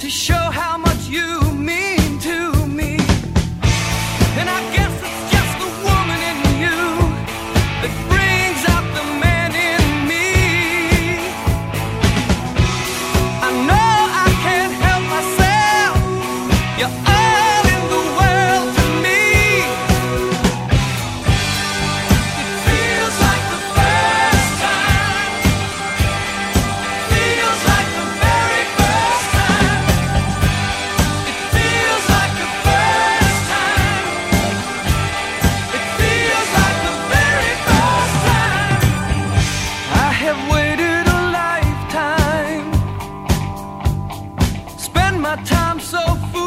to show how much you my time so full.